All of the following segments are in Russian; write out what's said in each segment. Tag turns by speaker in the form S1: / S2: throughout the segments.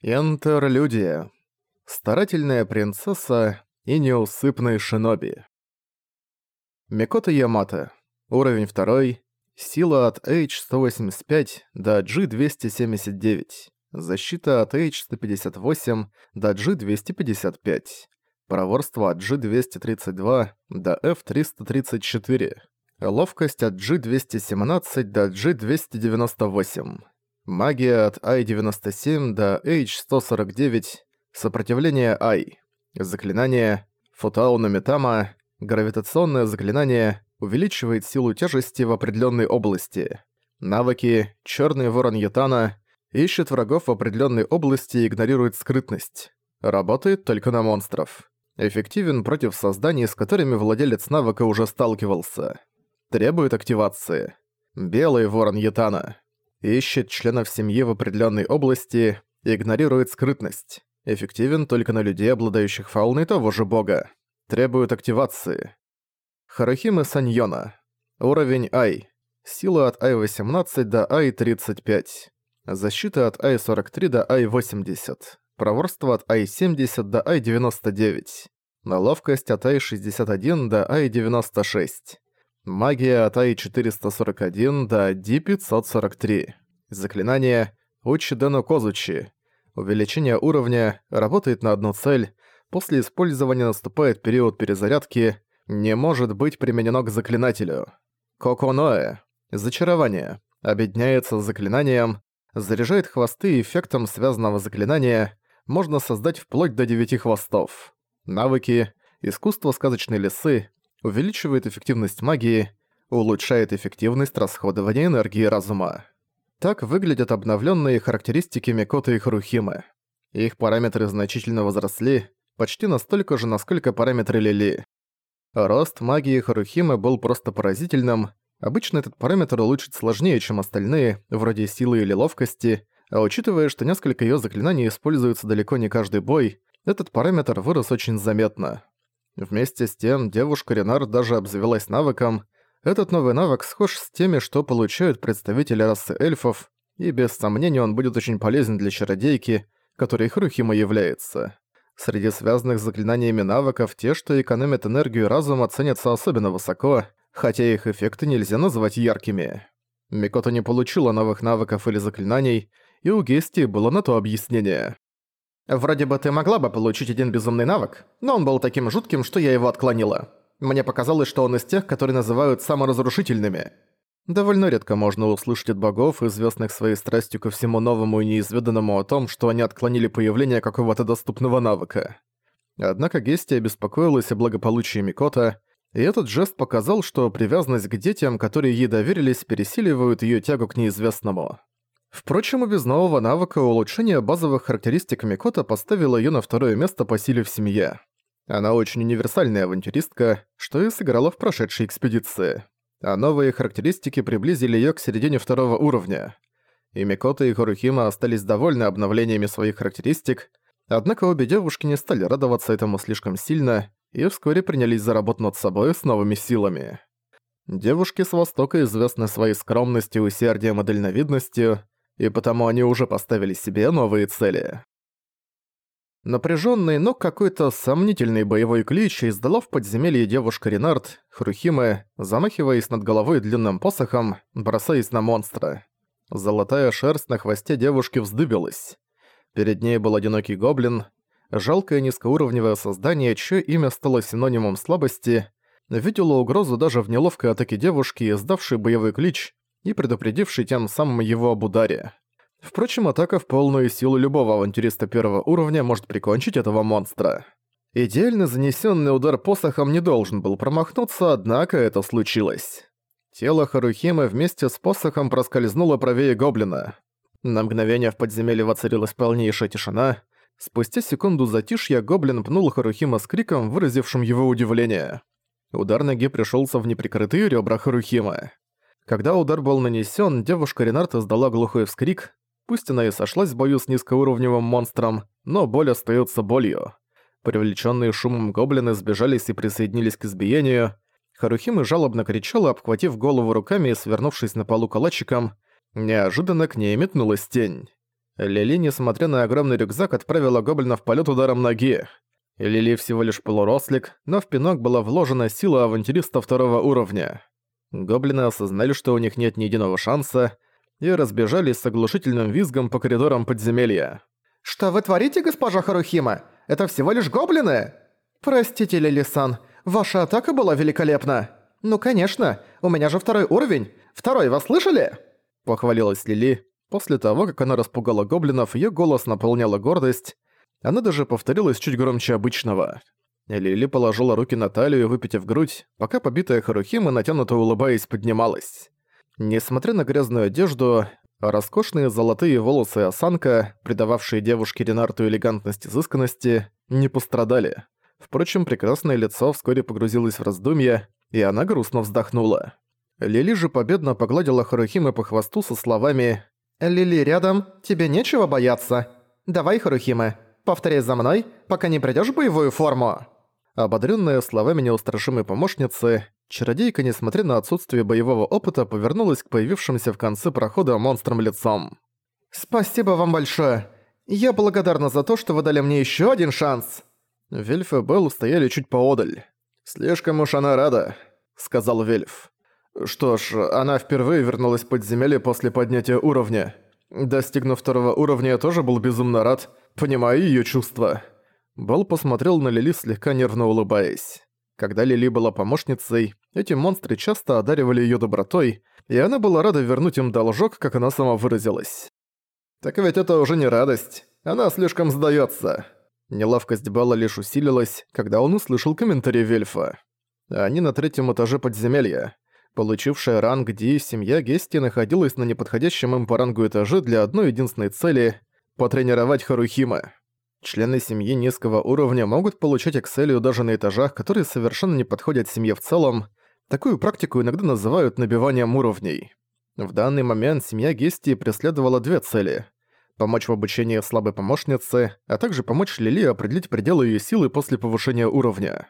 S1: Интерлюдия. Старательная принцесса и неусыпный шиноби. Микото Ямато. Уровень 2. Сила от H185 до G279. Защита от H158 до G255. Проворство от G232 до F334. Ловкость от G217 до G298. Магия от I-97 до H-149. Сопротивление I. Заклинание Футауна Метама. Гравитационное заклинание увеличивает силу тяжести в определенной области. Навыки Черный ворон Ятана ищет врагов в определенной области и игнорирует скрытность. Работает только на монстров. Эффективен против созданий, с которыми владелец навыка уже сталкивался. Требует активации. Белый ворон Ятана ищет членов семьи в определенной области, игнорирует скрытность. Эффективен только на людей, обладающих фауной того же бога. Требует активации. Харахимы Саньона. Уровень Ай. Сила от Ай-18 до Ай-35. Защита от Ай-43 до Ай-80. Проворство от Ай-70 до Ай-99. Ловкость от Ай-61 до Ай-96. Магия от АИ-441 до Ди-543. Заклинание Учидену Козучи. Увеличение уровня, работает на одну цель, после использования наступает период перезарядки, не может быть применено к заклинателю. Коконоэ. Зачарование. Объединяется с заклинанием, заряжает хвосты эффектом связанного заклинания, можно создать вплоть до девяти хвостов. Навыки. Искусство сказочной лисы, увеличивает эффективность магии, улучшает эффективность расходования энергии разума. Так выглядят обновленные характеристики Микоты и Харухимы. Их параметры значительно возросли, почти настолько же, насколько параметры Лили. Рост магии Харухимы был просто поразительным. Обычно этот параметр улучшить сложнее, чем остальные, вроде силы или ловкости, а учитывая, что несколько её заклинаний используются далеко не каждый бой, этот параметр вырос очень заметно. Вместе с тем, девушка Ренар даже обзавелась навыком. Этот новый навык схож с теми, что получают представители расы эльфов, и без сомнения он будет очень полезен для чародейки, которой Хрухима является. Среди связанных с заклинаниями навыков, те, что экономят энергию разума, ценятся особенно высоко, хотя их эффекты нельзя назвать яркими. Микото не получила новых навыков или заклинаний, и у Гести было на то объяснение. Вроде бы ты могла бы получить один безумный навык, но он был таким жутким, что я его отклонила. Мне показалось, что он из тех, которые называют саморазрушительными. Довольно редко можно услышать от богов, известных своей страстью ко всему новому и неизведанному о том, что они отклонили появление какого-то доступного навыка. Однако Гестия беспокоилась о благополучии Микота, и этот жест показал, что привязанность к детям, которые ей доверились, пересиливают её тягу к неизвестному. Впрочем, и без нового навыка улучшение базовых характеристик Микота поставило её на второе место по силе в семье. Она очень универсальная авантюристка, что и сыграла в прошедшей экспедиции. А новые характеристики приблизили её к середине второго уровня. И Микота и Харухима остались довольны обновлениями своих характеристик, однако обе девушки не стали радоваться этому слишком сильно и вскоре принялись за работу над собой с новыми силами. Девушки с Востока известны своей скромностью, усердием и дальновидностью, и потому они уже поставили себе новые цели. Напряженный, но какой-то сомнительный боевой клич издала в подземелье девушка Ренард, Хрухиме, замахиваясь над головой длинным посохом, бросаясь на монстра. Золотая шерсть на хвосте девушки вздыбилась. Перед ней был одинокий гоблин, жалкое низкоуровневое создание, чье имя стало синонимом слабости, видела угрозу даже в неловкой атаке девушки, издавшей боевой клич, и предупредивший тем самым его об ударе. Впрочем, атака в полную силу любого авантюриста первого уровня может прикончить этого монстра. Идеально занесенный удар посохом не должен был промахнуться, однако это случилось. Тело Харухимы вместе с посохом проскользнуло правее гоблина. На мгновение в подземелье воцарилась полнейшая тишина. Спустя секунду затишья гоблин пнул Харухима с криком, выразившим его удивление. Удар ноги пришелся в неприкрытые ребра Харухимы. Когда удар был нанесен, девушка Ренарта издала глухой вскрик. Пусть она и сошлась в бою с низкоуровневым монстром, но боль остается болью. Привлеченные шумом гоблины сбежались и присоединились к избиению. Харухима жалобно кричала, обхватив голову руками и свернувшись на полу калачиком. Неожиданно к ней метнулась тень. Лили, несмотря на огромный рюкзак, отправила гоблина в полет ударом ноги. Лили всего лишь полурослик, но в пинок была вложена сила авантюриста второго уровня. Гоблины осознали, что у них нет ни единого шанса, и разбежались с оглушительным визгом по коридорам подземелья.
S2: «Что вы творите, госпожа Харухима? Это всего лишь гоблины?» «Простите, Лили-сан, ваша атака была великолепна!» «Ну, конечно, у меня же второй уровень! Второй, вас слышали?»
S1: Похвалилась Лили. После того, как она распугала гоблинов, её голос наполняла гордость. Она даже повторилась чуть громче обычного. Лили положила руки на талию, выпитив грудь, пока побитая Харухима, натянуто улыбаясь, поднималась. Несмотря на грязную одежду, роскошные золотые волосы и осанка, придававшие девушке Ренарту элегантность и изысканности, не пострадали. Впрочем, прекрасное лицо вскоре погрузилось в раздумья, и она грустно вздохнула. Лили же победно погладила Харухимы по хвосту со словами «Лили рядом, тебе нечего бояться. Давай, Харухима, повторяй за мной, пока не придёшь в боевую форму». Ободрённая словами неустрашимой помощницы, чародейка, несмотря на отсутствие боевого опыта, повернулась к появившимся в конце прохода монстрам лицом. «Спасибо вам большое. Я благодарна за то, что вы дали мне ещё один шанс». Вельф и Белл стояли чуть поодаль. «Слишком уж она рада», — сказал Вельф. «Что ж, она впервые вернулась в подземелье после поднятия уровня. Достигнув второго уровня, я тоже был безумно рад, понимая её чувства». Белл посмотрел на Лили, слегка нервно улыбаясь. Когда Лили была помощницей, эти монстры часто одаривали её добротой, и она была рада вернуть им должок, как она сама выразилась. «Так ведь это уже не радость. Она слишком сдаётся. Неловкость Белла лишь усилилась, когда он услышал комментарий Вельфа. Они на третьем этаже подземелья. Получившая ранг Ди, семья Гести находилась на неподходящем им по рангу этаже для одной единственной цели – потренировать Харухима. Члены семьи низкого уровня могут получать экселию даже на этажах, которые совершенно не подходят семье в целом. Такую практику иногда называют набиванием уровней. В данный момент семья Гести преследовала две цели – помочь в обучении слабой помощнице, а также помочь Лили определить пределы ее силы после повышения уровня.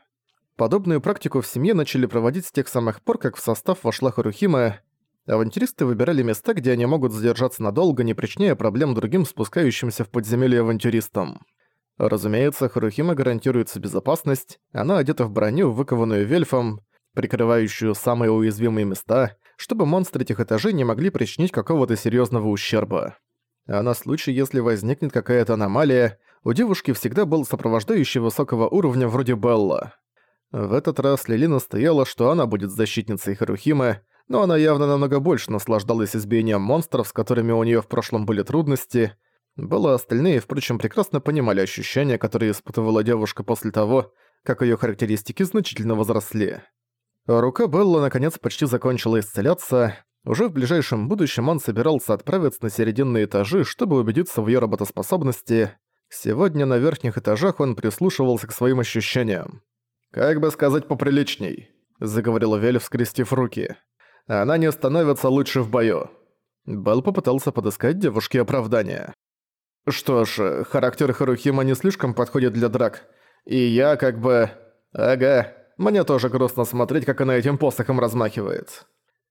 S1: Подобную практику в семье начали проводить с тех самых пор, как в состав вошла Харухима. Авантюристы выбирали места, где они могут задержаться надолго, не причиняя проблем другим спускающимся в подземелье авантюристам. Разумеется, Харухима гарантируется безопасность, она одета в броню, выкованную вельфом, прикрывающую самые уязвимые места, чтобы монстры этих этажей не могли причинить какого-то серьезного ущерба а на случай, если возникнет какая-то аномалия, у девушки всегда был сопровождающий высокого уровня вроде Белла. В этот раз Лили настояла, что она будет защитницей Харухимы, но она явно намного больше наслаждалась избиением монстров, с которыми у нее в прошлом были трудности. Белла остальные, впрочем, прекрасно понимали ощущения, которые испытывала девушка после того, как ее характеристики значительно возросли. Рука Белла наконец почти закончила исцеляться, уже в ближайшем будущем он собирался отправиться на серединные этажи, чтобы убедиться в её работоспособности. Сегодня на верхних этажах он прислушивался к своим ощущениям. «Как бы сказать поприличней», — заговорил Вель, скрестив руки. «Она не становится лучше в бою». Белл попытался подыскать девушке оправдания. «Что ж, характер Харухима не слишком подходит для драк. И я как бы... Ага, мне тоже грустно смотреть, как она этим посохом размахивает».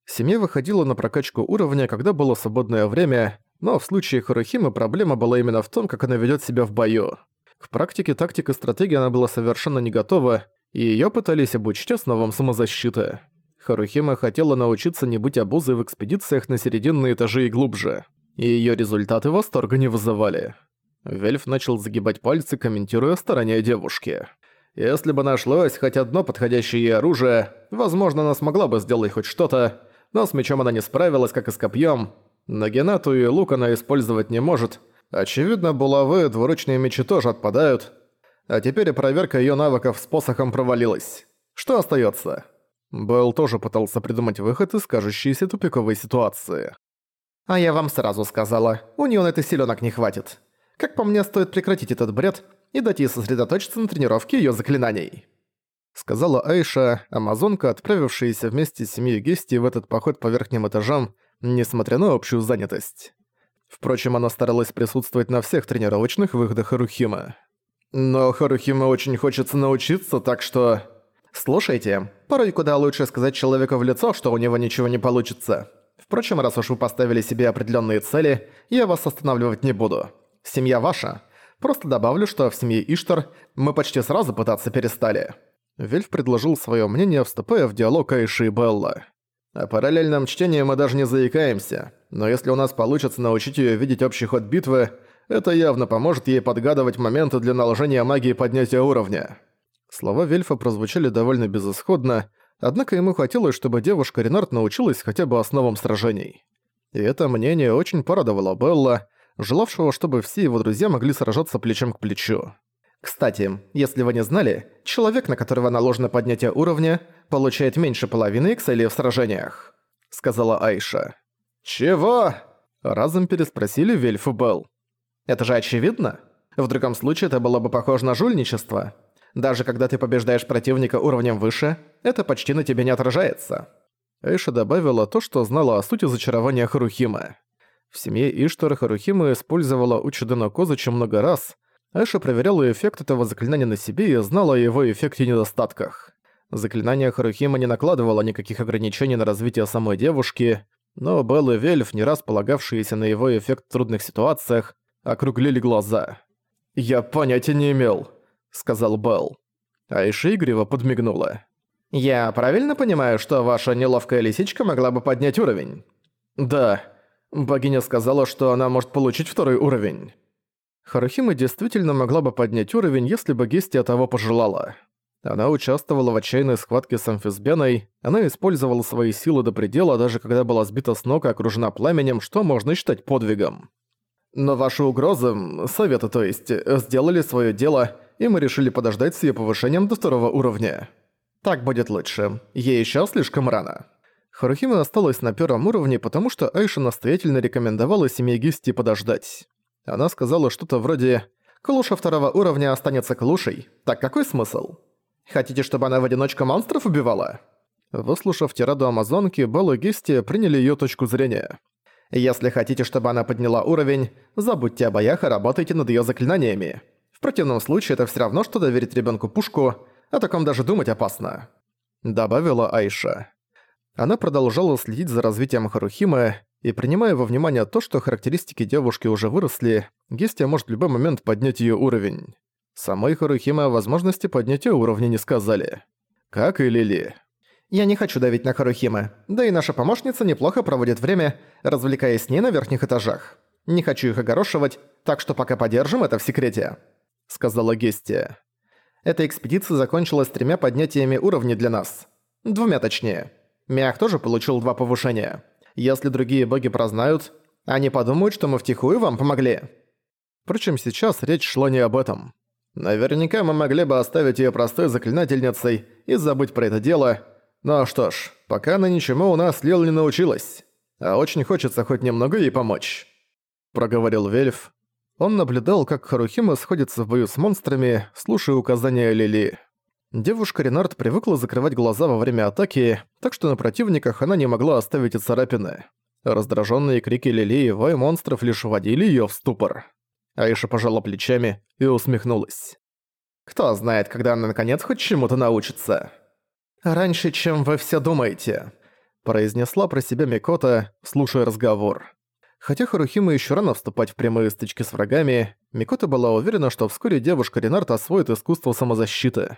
S1: Семья выходила на прокачку уровня, когда было свободное время, но в случае Харухимы проблема была именно в том, как она ведёт себя в бою. К практике тактик и стратегии она была совершенно не готова, и её пытались обучить основам самозащиты. Харухима хотела научиться не быть обузой в экспедициях на серединные этажи и глубже, и её результаты восторга не вызывали. Вельф начал загибать пальцы, комментируя старания девушки. «Если бы нашлось хоть одно подходящее ей оружие, возможно, она смогла бы сделать хоть что-то, но с мечом она не справилась, как и с копьем. Нагенату и лук она использовать не может. Очевидно, булавы, двуручные мечи тоже отпадают. А теперь и проверка ее навыков с посохом провалилась. Что остается? Белл тоже пытался придумать выход из кажущейся тупиковой ситуации. «А я вам сразу сказала, у нее на это силёнок не хватит. Как по мне, стоит прекратить этот бред и дать ей сосредоточиться на тренировке ее заклинаний» сказала Айша, амазонка, отправившаяся вместе с семьей Гести в этот поход по верхним этажам, несмотря на общую занятость. Впрочем, она старалась присутствовать на всех тренировочных выходах Харухима. Но Харухима очень хочется научиться, так что... Слушайте, порой куда лучше сказать человеку в лицо, что у него ничего не получится.
S2: Впрочем, раз уж вы поставили себе определенные цели, я вас останавливать не буду. Семья ваша. Просто добавлю, что в семье Иштар мы почти сразу пытаться перестали».
S1: Вельф предложил свое мнение, вступая в диалог Айши и Белла. «О параллельном чтении мы даже не заикаемся, но если у нас получится научить ее видеть общий ход битвы, это явно поможет ей подгадывать моменты для наложения магии поднятия уровня». Слова Вельфа прозвучали довольно безысходно, однако ему хотелось, чтобы девушка Ренард научилась хотя бы основам сражений. И это мнение очень порадовало Белла, желавшего, чтобы все его друзья могли сражаться плечом к плечу.
S2: Кстати, если вы не знали, человек, на которого наложено поднятие уровня, получает меньше половины Экселии в сражениях», — сказала Айша.
S1: «Чего?» — разом переспросили Вельф и Белл.
S2: «Это же очевидно. В другом случае это было бы похоже на жульничество. Даже когда ты побеждаешь противника уровнем выше, это почти на тебе не отражается».
S1: Айша добавила то, что знала о сути зачарования Харухима. В семье Иштар Харухима использовала Учудена Козыча много раз. Айша проверяла эффект этого заклинания на себе и знала о его эффекте и недостатках. Заклинание Харухима не накладывало никаких ограничений на развитие самой девушки, но Белл и Вельф, не раз полагавшиеся на его эффект в трудных ситуациях, округлили глаза. «Я понятия не имел», — сказал Белл. Айша игриво подмигнула.
S2: «Я правильно понимаю, что ваша неловкая лисичка могла бы поднять уровень?»
S1: «Да», Богиня сказала, что она может получить второй уровень. Харухима действительно могла бы поднять уровень, если бы Гестия того пожелала. Она участвовала в отчаянной схватке с амфисбеной, она использовала свои силы до предела, даже когда была сбита с ног и окружена пламенем, что можно считать подвигом. Но ваши угрозы, советы то есть, сделали свое дело, и мы решили подождать с ее повышением до второго уровня.
S2: Так будет лучше. Ей еще слишком рано.
S1: Харухима осталась на первом уровне, потому что Айша настоятельно рекомендовала семье Гисти подождать. Она сказала что-то вроде «Клуша второго уровня останется клушей. Так какой смысл? Хотите, чтобы она в одиночку монстров убивала?» Выслушав тираду Амазонки, Белл Гисти приняли её точку зрения.
S2: «Если хотите, чтобы она подняла уровень, забудьте о боях и работайте над её заклинаниями. В противном случае это всё равно, что доверить ребёнку пушку, о таком даже думать опасно», — добавила Айша.
S1: Она продолжала следить за развитием Харухимы, и принимая во внимание то, что характеристики девушки уже выросли, Гестия может в любой момент поднять её уровень. Самой Харухиме о возможности поднятия уровня не сказали. Как и Лили.
S2: «Я не хочу давить на Харухиме, да и наша помощница неплохо проводит время, развлекаясь с ней на верхних этажах. Не хочу их огорошивать, так что пока подержим это в секрете», — сказала Гестия. «Эта экспедиция закончилась тремя поднятиями уровней для нас. Двумя точнее. Мях тоже получил два повышения. Если другие боги прознают, они подумают, что мы втихую вам помогли.
S1: Впрочем, сейчас речь шла не об этом. Наверняка мы могли бы оставить её простой заклинательницей и забыть про это дело. Но что ж, пока она ничему у нас Лил не научилась. А очень хочется хоть немного ей помочь. Проговорил Вельф. Он наблюдал, как Харухима сходится в бою с монстрами, слушая указания Лили. Девушка Ренард привыкла закрывать глаза во время атаки, так что на противниках она не могла оставить и царапины. Раздраженные крики Лили и вой монстров лишь вводили её в ступор. Аиша пожала плечами и усмехнулась.
S2: «Кто знает, когда она наконец хоть чему-то научится?» «Раньше, чем вы все думаете», — произнесла про себя Микота, слушая разговор.
S1: Хотя Харухима еще рано вступать в прямые стычки с врагами, Микота была уверена, что вскоре девушка Ренард освоит искусство самозащиты.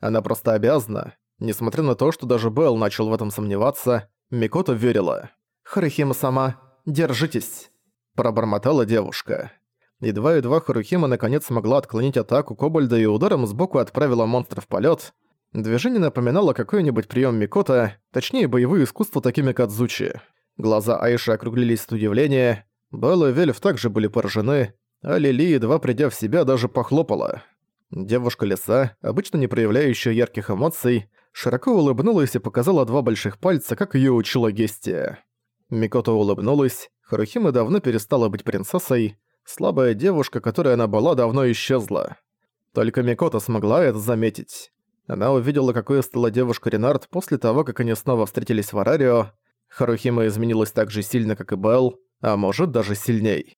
S1: Она просто обязана. Несмотря на то, что даже Белл начал в этом сомневаться, Микото верила.
S2: «Харухима сама, держитесь!»
S1: Пробормотала девушка. Едва-едва Харухима наконец смогла отклонить атаку Кобальда и ударом сбоку отправила монстра в полет. Движение напоминало какой-нибудь прием Микота, точнее боевые искусства такими Кадзучи. Глаза Айши округлились от удивления, Белл и Вельф также были поражены, а Лили, едва придя в себя, даже похлопала. Девушка-лиса, обычно не проявляющая ярких эмоций, широко улыбнулась и показала два больших пальца, как её учила Гестия. Микото улыбнулась, Харухима давно перестала быть принцессой, слабая девушка, которой она была, давно исчезла. Только Микото смогла это заметить. Она увидела, какой стала девушка Ренард после того, как они снова встретились в Арарио. Харухима изменилась так же сильно, как и Белл, а может даже сильней.